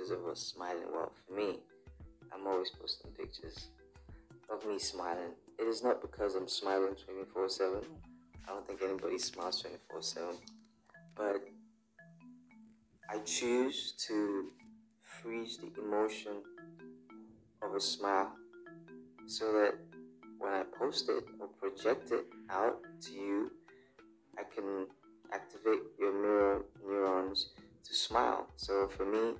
pictures of us smiling. Well, for me, I'm always posting pictures of me smiling. It is not because I'm smiling 24 7. I don't think anybody smiles 24 7. But I choose to freeze the emotion of a smile so that when I post it or project it out to you, I can activate your mirror neurons to smile. So for me,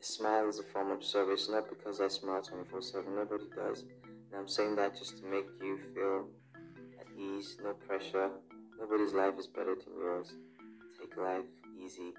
smile is a form of service, not because I smile 24 7. Nobody does. And I'm saying that just to make you feel at ease, no pressure. Nobody's life is better than yours. Take life.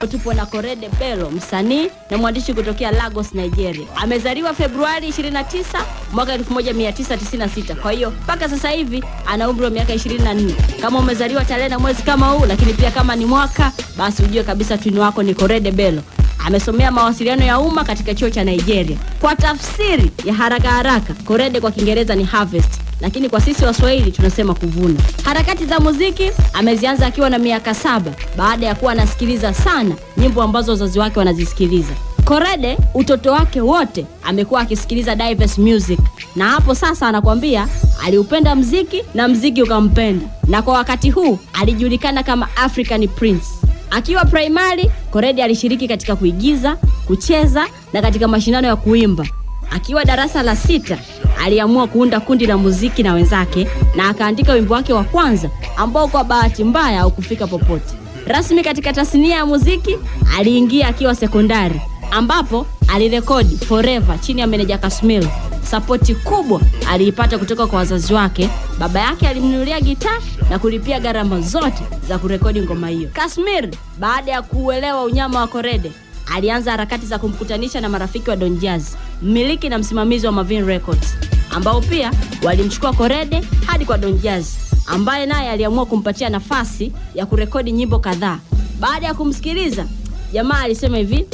Tupo na Korede Bello, msanii na mwandishi kutokea Lagos, Nigeria. Amezaliwa Februari 29 mwaka 1996. Kwa hiyo mpaka sasa hivi ana umri wa miaka 24. Kama umezaliwa tarehe na mwezi kama huu, lakini pia kama ni mwaka, basi ujue kabisa twini wako ni Korede Bello. Amesomea mawasiliano ya umma katika chuo cha Nigeria. Kwa tafsiri ya haraka haraka, Korede kwa Kiingereza ni harvest, lakini kwa sisi Waswahili tunasema kuvuna. Harakati za muziki amezianza akiwa na miaka saba baada ya kuwa anasikiliza sana nyimbo ambazo wazazi wake wanazisikiliza. Korede utoto wake wote amekuwa akisikiliza diverse music, na hapo sasa anakuambia aliupenda mziki na mziki ukampenda, na kwa wakati huu alijulikana kama African Prince. Akiwa primary, koredi alishiriki katika kuigiza, kucheza na katika mashindano ya kuimba. Akiwa darasa la sita, aliamua kuunda kundi la muziki na wenzake na akaandika wimbo wake wa kwanza ambao kwa bahati mbaya haukufika popote. Rasmi katika tasnia ya muziki aliingia akiwa sekondari ambapo alirekodi Forever chini ya meneja Kasmil. Sapoti kubwa aliipata kutoka kwa wazazi wake. Baba yake alimnunulia gitaa na kulipia gharama zote za kurekodi ngoma hiyo. Kasmir, baada ya kuuelewa unyama wa Korede, alianza harakati za kumkutanisha na marafiki wa Don Jazz, mmiliki na msimamizi wa Mavin Records, ambao pia walimchukua Korede hadi kwa Don Jazz, ambaye naye aliamua kumpatia nafasi ya kurekodi nyimbo kadhaa. Baada ya kumsikiliza, jamaa alisema hivi,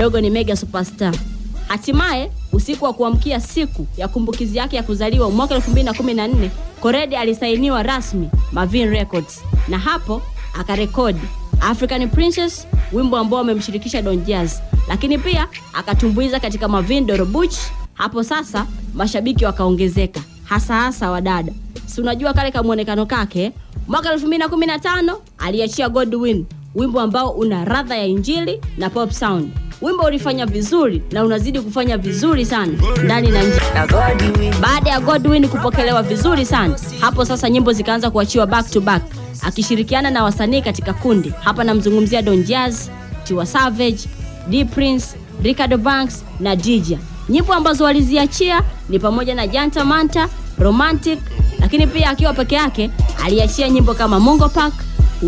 dogo ni mega superstar. Hatimaye usiku wa kuamkia siku ya kumbukizi yake ya kuzaliwa mwaka 2014 Korede alisainiwa rasmi Mavin Records na hapo akarekodi African Princess, wimbo ambao amemshirikisha Don Jazz, lakini pia akatumbuiza katika Mavin Dorobuch. Hapo sasa mashabiki wakaongezeka, hasa hasa wadada, si unajua kale kamwonekano kake. Mwaka 2015 aliachia Godwin, wimbo ambao una radha ya injili na pop sound. Wimbo ulifanya vizuri na unazidi kufanya vizuri sana ndani na nje. Baada ya Godwin kupokelewa vizuri sana, hapo sasa nyimbo zikaanza kuachiwa back to back, akishirikiana na wasanii katika kundi. Hapa namzungumzia Don Jazz, Tiwa Savage, D Prince, Ricardo Banks na Dija. Nyimbo ambazo waliziachia ni pamoja na Janta Manta, Romantic, lakini pia akiwa peke yake aliachia nyimbo kama Mungo Park,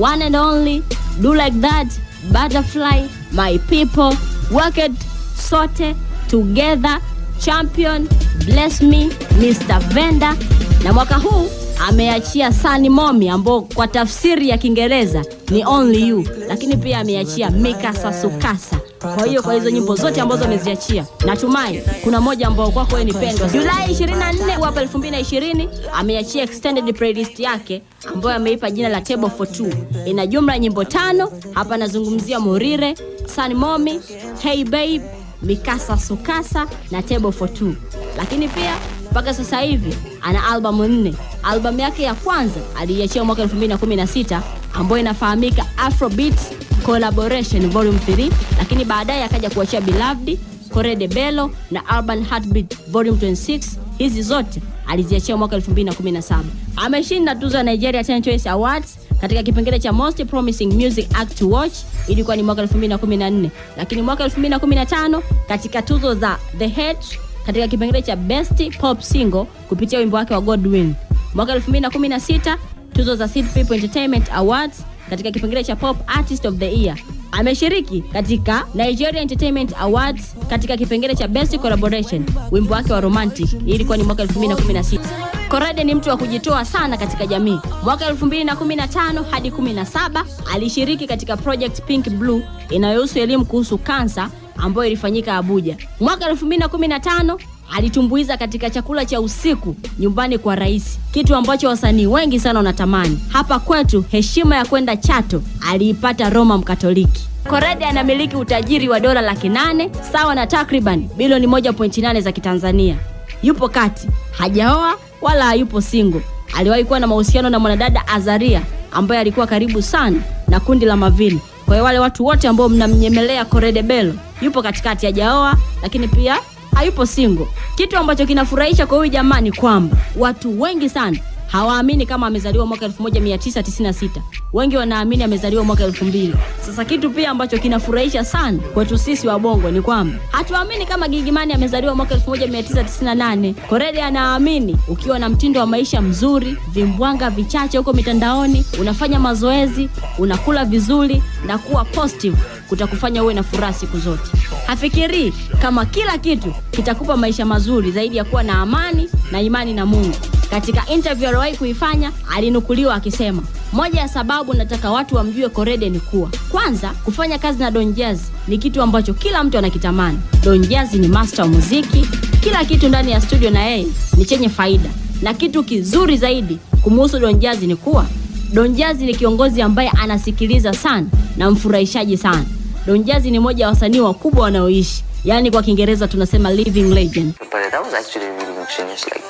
One and Only, Do Like That, Butterfly, My People, Worked, Sote, Together, Champion, Bless Me, Mr. Venda na mwaka huu ameachia Sani Momi ambao kwa tafsiri ya Kiingereza ni Only You, lakini pia ameachia Mika Sasukasa. Kwa hiyo kwa hizo nyimbo zote ambazo ameziachia, natumai kuna moja ambao kwako wewe ni pendwa. Julai 24 hapa 2020 ameachia extended playlist yake ambayo ameipa jina la Table for Two. Ina jumla nyimbo tano. Hapa nazungumzia Morire, Sani Mommy, Hey Babe, Mikasa Sukasa na Table for Two. Lakini pia mpaka sasa hivi ana albamu nne. Albamu yake ya kwanza aliiachia mwaka 2016 ambayo inafahamika Afrobeat Collaboration Volume 3, lakini baadaye akaja kuachia Beloved, Korede Bello na Urban Heartbeat Volume 26. Hizi zote aliziachia mwaka 2017. Ameshinda tuzo ya Nigeria Teen Choice Awards katika kipengele cha Most Promising Music Act to Watch, ilikuwa ni mwaka 2014, lakini mwaka 2015 katika tuzo za The Head katika kipengele cha Best Pop Single kupitia wimbo wake wa Godwin. Mwaka 2016 tuzo za Seed People Entertainment Awards katika kipengele cha Pop Artist of the Year. Ameshiriki katika Nigeria Entertainment Awards katika kipengele cha Best Collaboration, wimbo wake wa Romantic. Ilikuwa ni mwaka 2016. Korede ni mtu wa kujitoa sana katika jamii. Mwaka 2015 hadi 17 alishiriki katika Project Pink Blue inayohusu elimu kuhusu kansa ambayo ilifanyika Abuja. Mwaka 2015 alitumbuiza katika chakula cha usiku nyumbani kwa rais, kitu ambacho wasanii wengi sana wanatamani. Hapa kwetu heshima ya kwenda Chato aliipata Roma Mkatoliki. Korede anamiliki utajiri wa dola laki nane sawa na takriban bilioni 1.8 za Kitanzania. Yupo kati, hajaoa wala hayupo single. Aliwahi kuwa na mahusiano na mwanadada Azaria ambaye alikuwa karibu sana na kundi la Mavili. Kwa hiyo wale watu wote ambao mnamnyemelea Korede Bello, yupo katikati, hajaoa lakini pia hayupo single. Kitu ambacho kinafurahisha kwa huyu jamaa ni kwamba watu wengi sana hawaamini kama amezaliwa mwaka 1996. Wengi wanaamini amezaliwa mwaka 2000. Sasa kitu pia ambacho kinafurahisha sana kwetu sisi wa Bongo ni kwamba hatuamini kama Gigimani amezaliwa mwaka 1998. Korede anaamini ukiwa na mtindo wa maisha mzuri, vimbwanga vichache huko mitandaoni, unafanya mazoezi, unakula vizuri na kuwa positive kutakufanya uwe na furaha siku zote. Hafikirii kama kila kitu kitakupa maisha mazuri zaidi ya kuwa na amani na imani na Mungu. Katika interview aliyowahi kuifanya alinukuliwa akisema, moja ya sababu nataka watu wamjue Korede ni kuwa kwanza, kufanya kazi na Don Jazz ni kitu ambacho kila mtu anakitamani. Don Jazz ni master wa muziki, kila kitu ndani ya studio na yeye ni chenye faida, na kitu kizuri zaidi kumuhusu Don Jazz ni kuwa Don Jazz ni kiongozi ambaye anasikiliza sana na mfurahishaji sana. Don Jazz ni moja ya wasanii wakubwa wanaoishi, yaani kwa Kiingereza tunasema living legend. But that was actually really genius. Like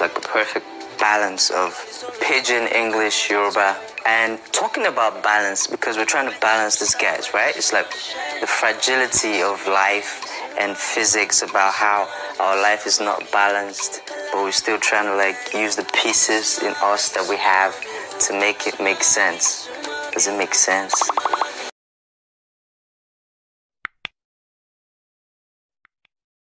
like a perfect balance of pidgin English, Yoruba, and talking about balance because we're trying to balance this, guys, right? It's like the fragility of life and physics about how our life is not balanced, but we're still trying to like use the pieces in us that we have to make it make sense. Does it make sense?